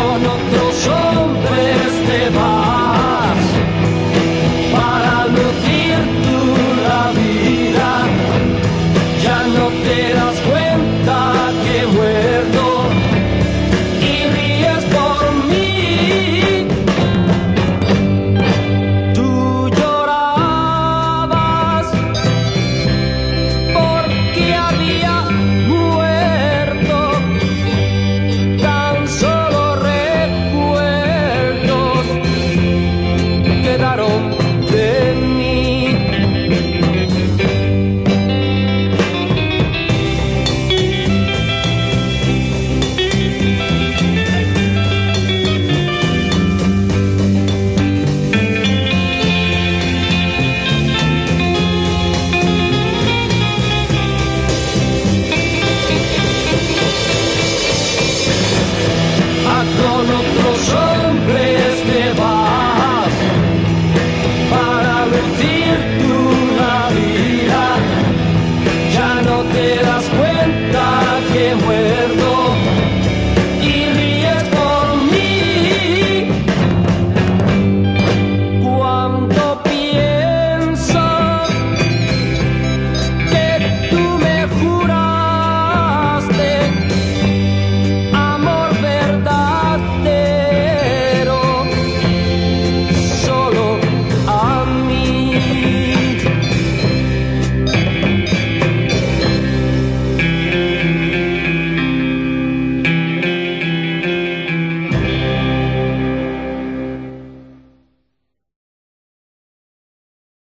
con otros hombres te vas para lucir tu la vida, ya no te das cuenta.